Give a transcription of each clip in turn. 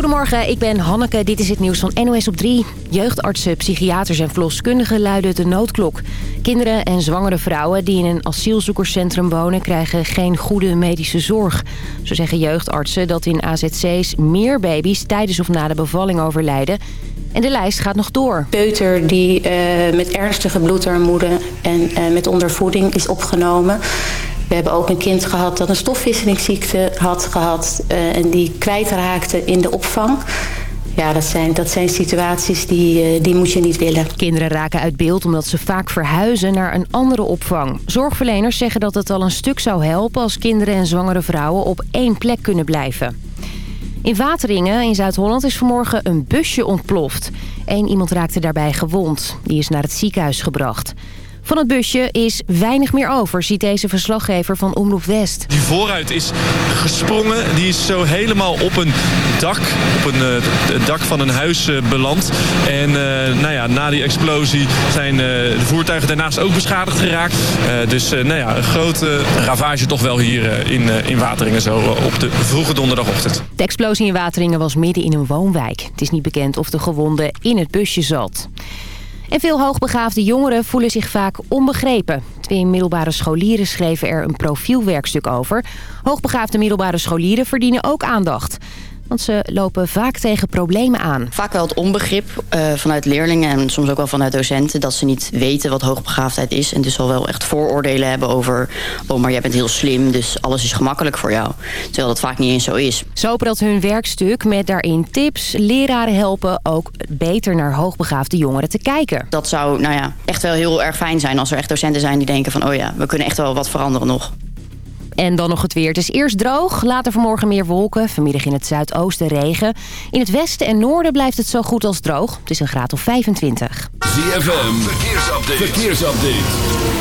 Goedemorgen, ik ben Hanneke. Dit is het nieuws van NOS op 3. Jeugdartsen, psychiaters en verloskundigen luiden de noodklok. Kinderen en zwangere vrouwen die in een asielzoekerscentrum wonen... krijgen geen goede medische zorg. Zo zeggen jeugdartsen dat in AZC's meer baby's... tijdens of na de bevalling overlijden. En de lijst gaat nog door. Peuter die uh, met ernstige bloedarmoede en uh, met ondervoeding is opgenomen... We hebben ook een kind gehad dat een stofwisselingsziekte had gehad... Uh, en die kwijtraakte in de opvang. Ja, dat zijn, dat zijn situaties die, uh, die moet je niet willen. Kinderen raken uit beeld omdat ze vaak verhuizen naar een andere opvang. Zorgverleners zeggen dat het al een stuk zou helpen... als kinderen en zwangere vrouwen op één plek kunnen blijven. In Wateringen in Zuid-Holland is vanmorgen een busje ontploft. Eén iemand raakte daarbij gewond. Die is naar het ziekenhuis gebracht. Van het busje is weinig meer over, ziet deze verslaggever van Omroep West. Die vooruit is gesprongen. Die is zo helemaal op een dak, op een uh, dak van een huis uh, beland. En uh, nou ja, na die explosie zijn de voertuigen daarnaast ook beschadigd geraakt. dus nou ja, een grote ravage toch wel hier in, in Wateringen zo op de vroege donderdagochtend. De explosie in Wateringen was midden in een woonwijk. Het is niet bekend of de gewonde in het busje zat. En veel hoogbegaafde jongeren voelen zich vaak onbegrepen. Twee middelbare scholieren schreven er een profielwerkstuk over. Hoogbegaafde middelbare scholieren verdienen ook aandacht. Want ze lopen vaak tegen problemen aan. Vaak wel het onbegrip uh, vanuit leerlingen en soms ook wel vanuit docenten... dat ze niet weten wat hoogbegaafdheid is. En dus al wel echt vooroordelen hebben over... oh, maar jij bent heel slim, dus alles is gemakkelijk voor jou. Terwijl dat vaak niet eens zo is. Zo dat hun werkstuk met daarin tips. Leraren helpen ook beter naar hoogbegaafde jongeren te kijken. Dat zou nou ja, echt wel heel erg fijn zijn als er echt docenten zijn die denken van... oh ja, we kunnen echt wel wat veranderen nog. En dan nog het weer. Het is eerst droog, later vanmorgen meer wolken. Vanmiddag in het zuidoosten regen. In het westen en noorden blijft het zo goed als droog. Het is een graad of 25. ZFM, verkeersupdate. verkeersupdate.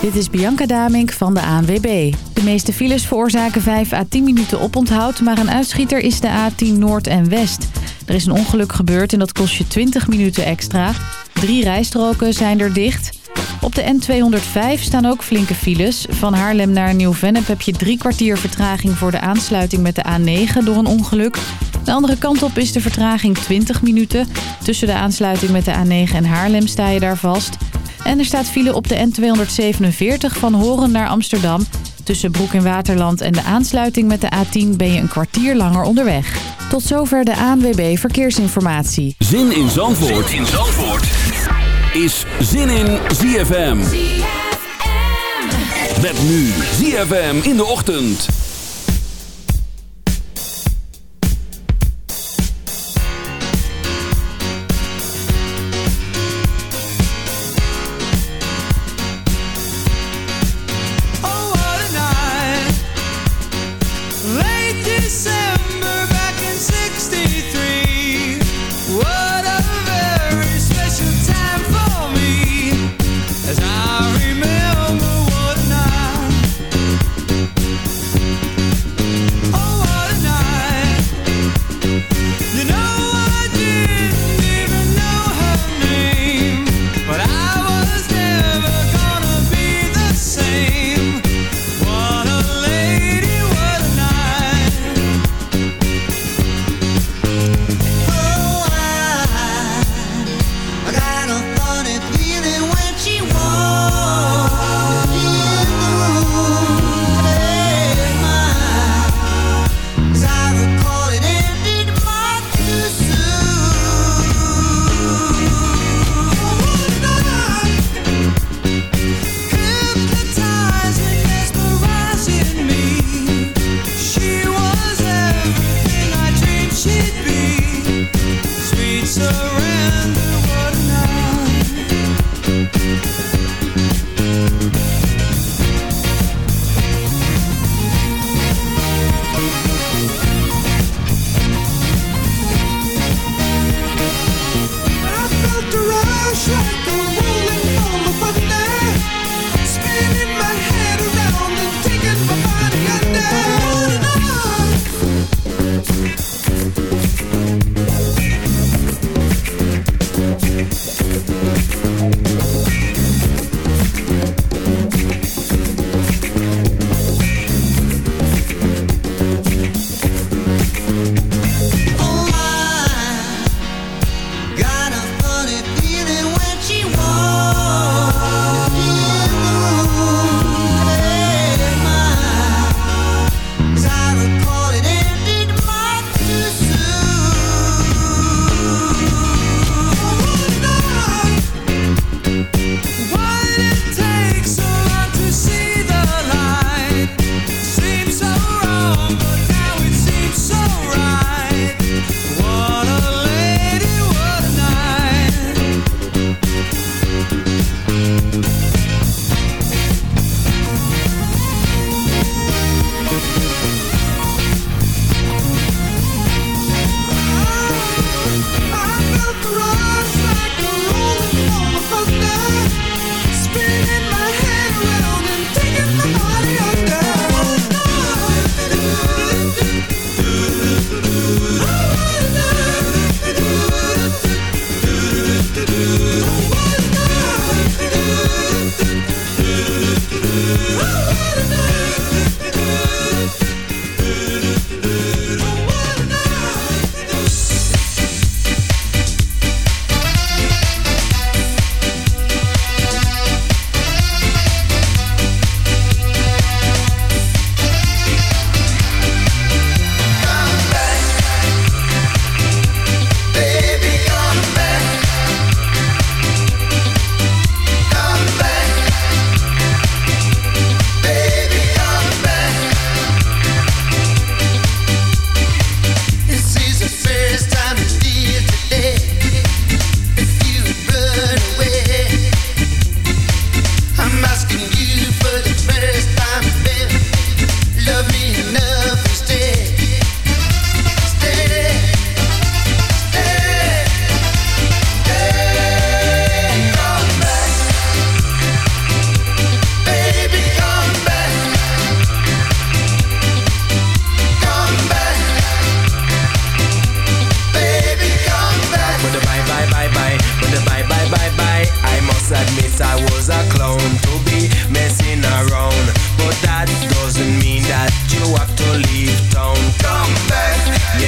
Dit is Bianca Damink van de ANWB. De meeste files veroorzaken 5 à 10 minuten oponthoud... maar een uitschieter is de A10 Noord en West. Er is een ongeluk gebeurd en dat kost je 20 minuten extra. Drie rijstroken zijn er dicht... Op de N205 staan ook flinke files. Van Haarlem naar Nieuw-Vennep heb je drie kwartier vertraging voor de aansluiting met de A9 door een ongeluk. De andere kant op is de vertraging 20 minuten. Tussen de aansluiting met de A9 en Haarlem sta je daar vast. En er staat file op de N247 van Horen naar Amsterdam. Tussen Broek in Waterland en de aansluiting met de A10 ben je een kwartier langer onderweg. Tot zover de ANWB Verkeersinformatie. Zin in Zandvoort. Zin in Zandvoort is zin in ZFM. ZFM. Met nu ZFM in de ochtend.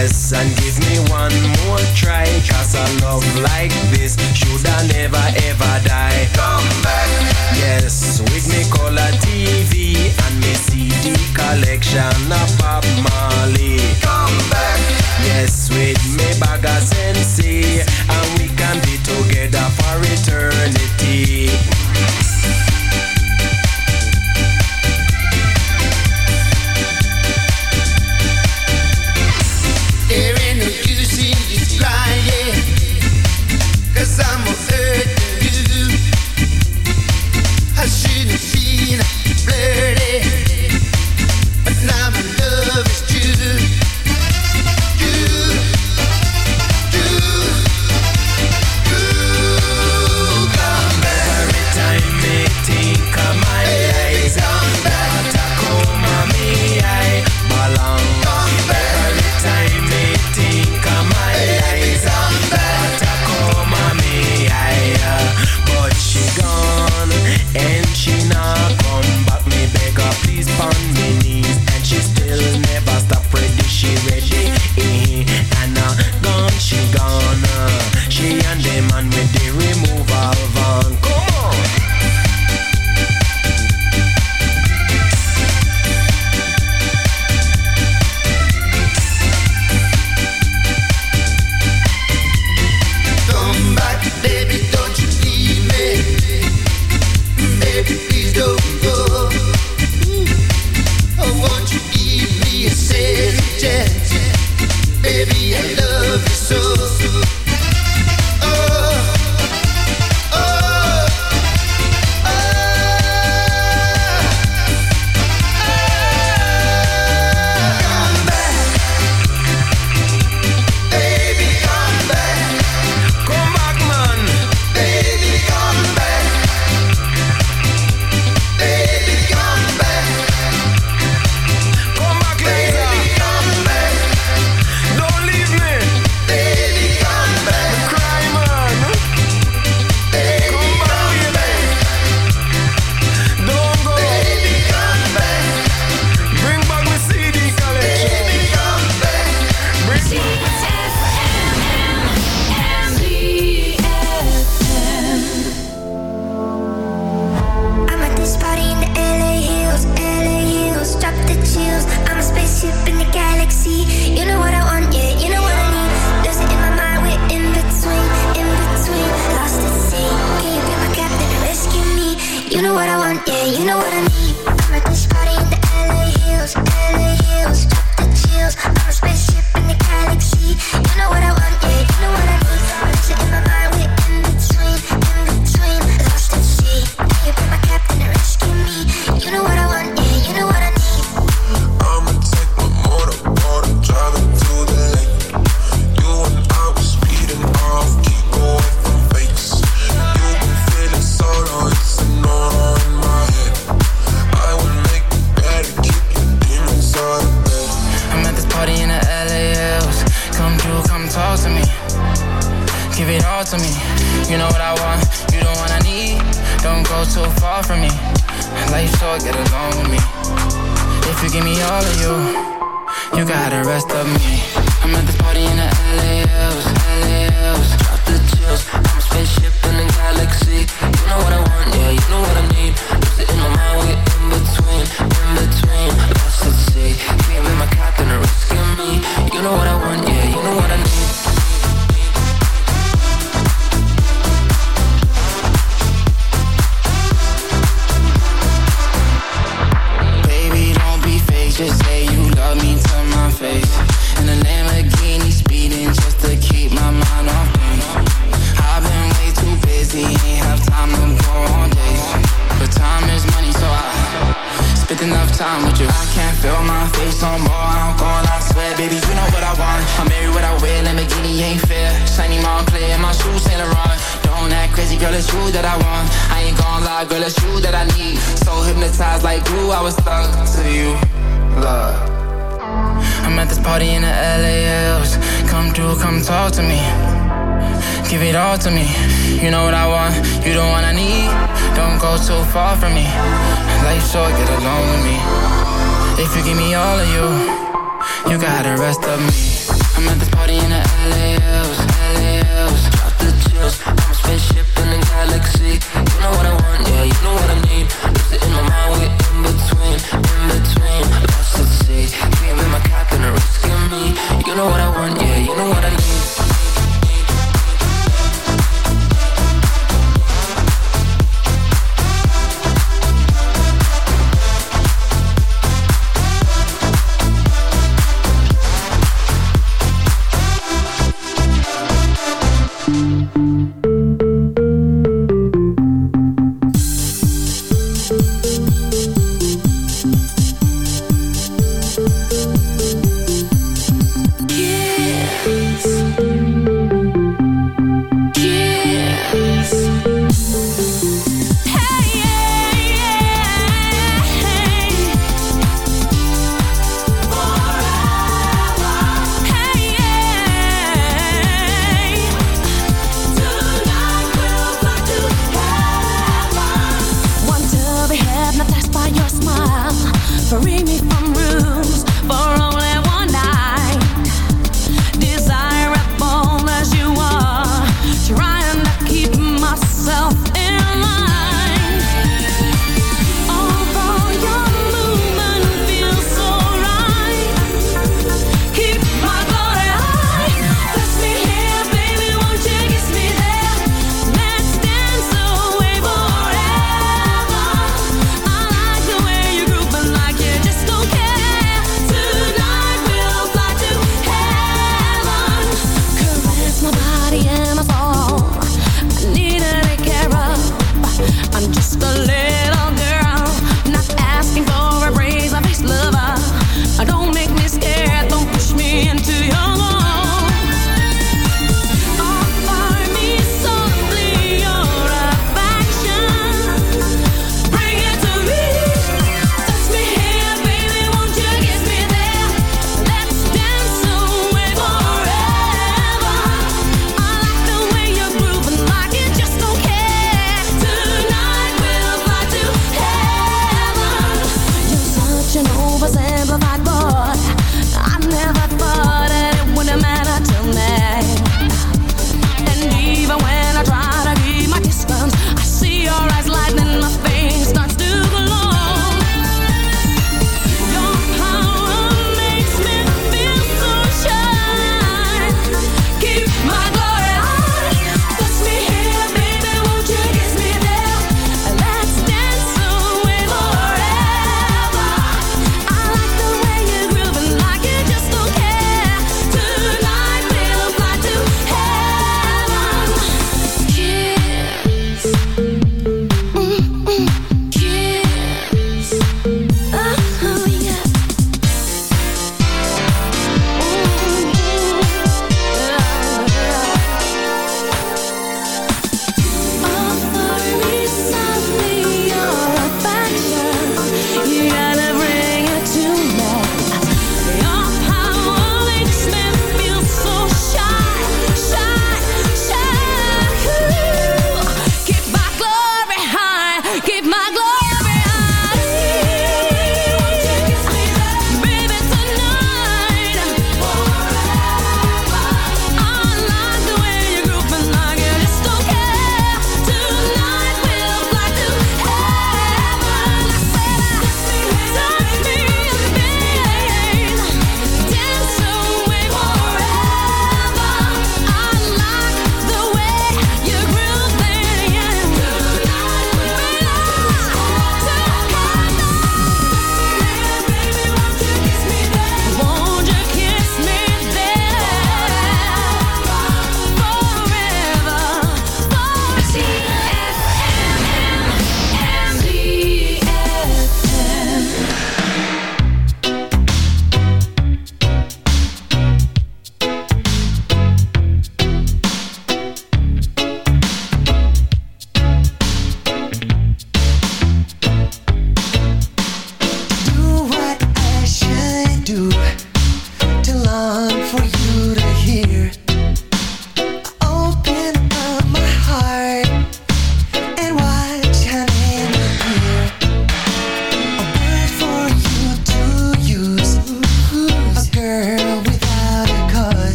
this and give me one more try, cause I love like this.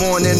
Morning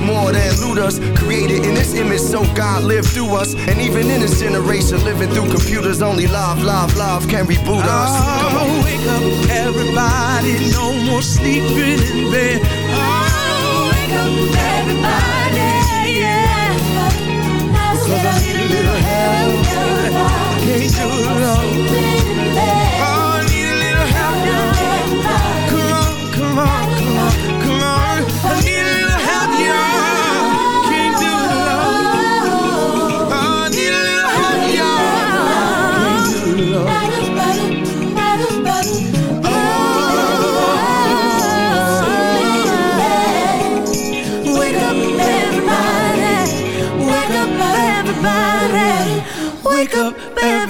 more than looters. Created in this image so God lived through us. And even in this generation, living through computers, only love, love, love can reboot us. Come on. Oh, wake up, everybody, no more sleeping in bed. Oh, wake up, everybody, yeah. Cause I need a little help. Can't do it alone.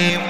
time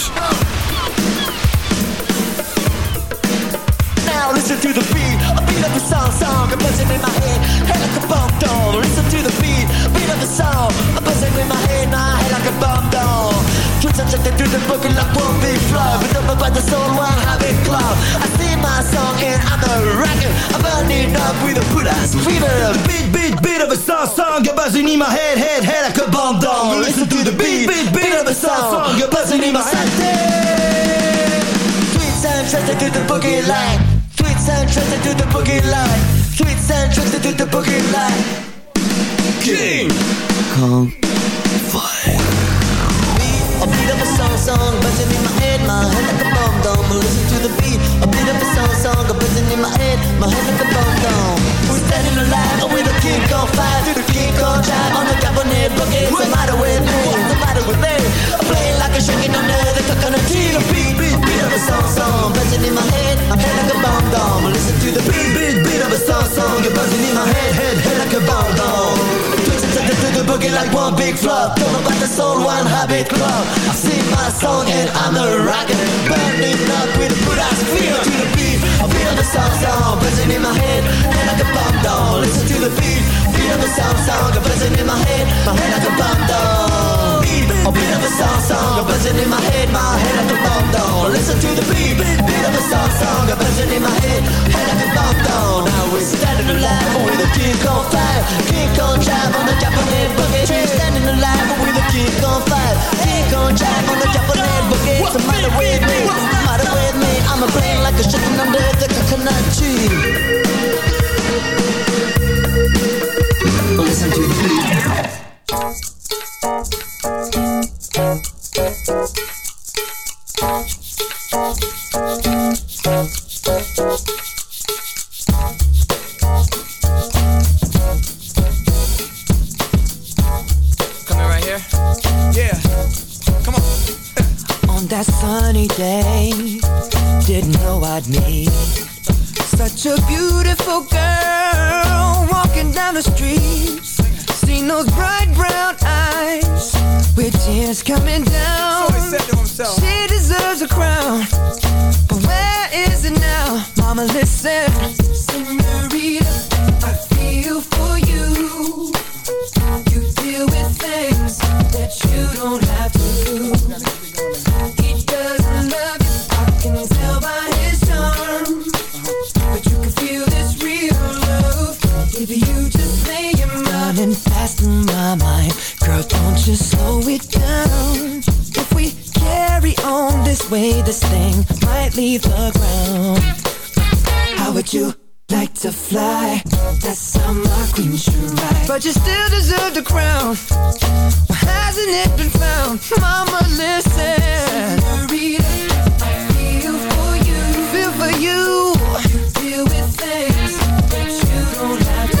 broken life. fast through my mind. Girl, don't you slow it down. If we carry on this way This thing might leave the ground. How would you like to fly? That summer queen should ride. But you still deserve the crown. Why hasn't it been found? Mama, listen. Senorita, I feel for you. Feel for you. You deal with things that you don't have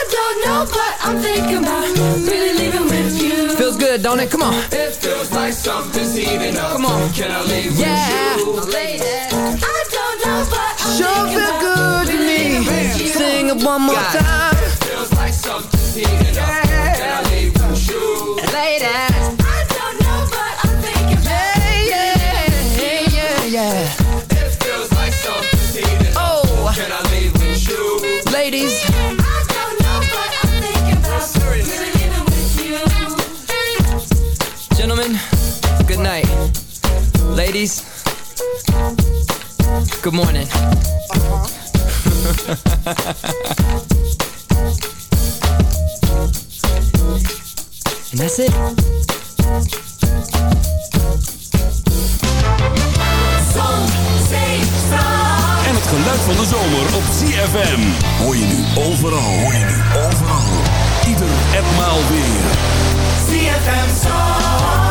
know what I'm thinking about. Really leaving with you. Feels good, don't it? Come on. It feels like something's heating up. Come on. Can I leave yeah. with you? Ladies, I don't know what I'm sure feel good to me. Sing it one more time. Good morning. and that's it. Zon, zee. En het geluid van de zomer op ZFM. Hoor je nu overal. Hoor je nu overal. Ieder en maal weer. ZFM Zandvoort.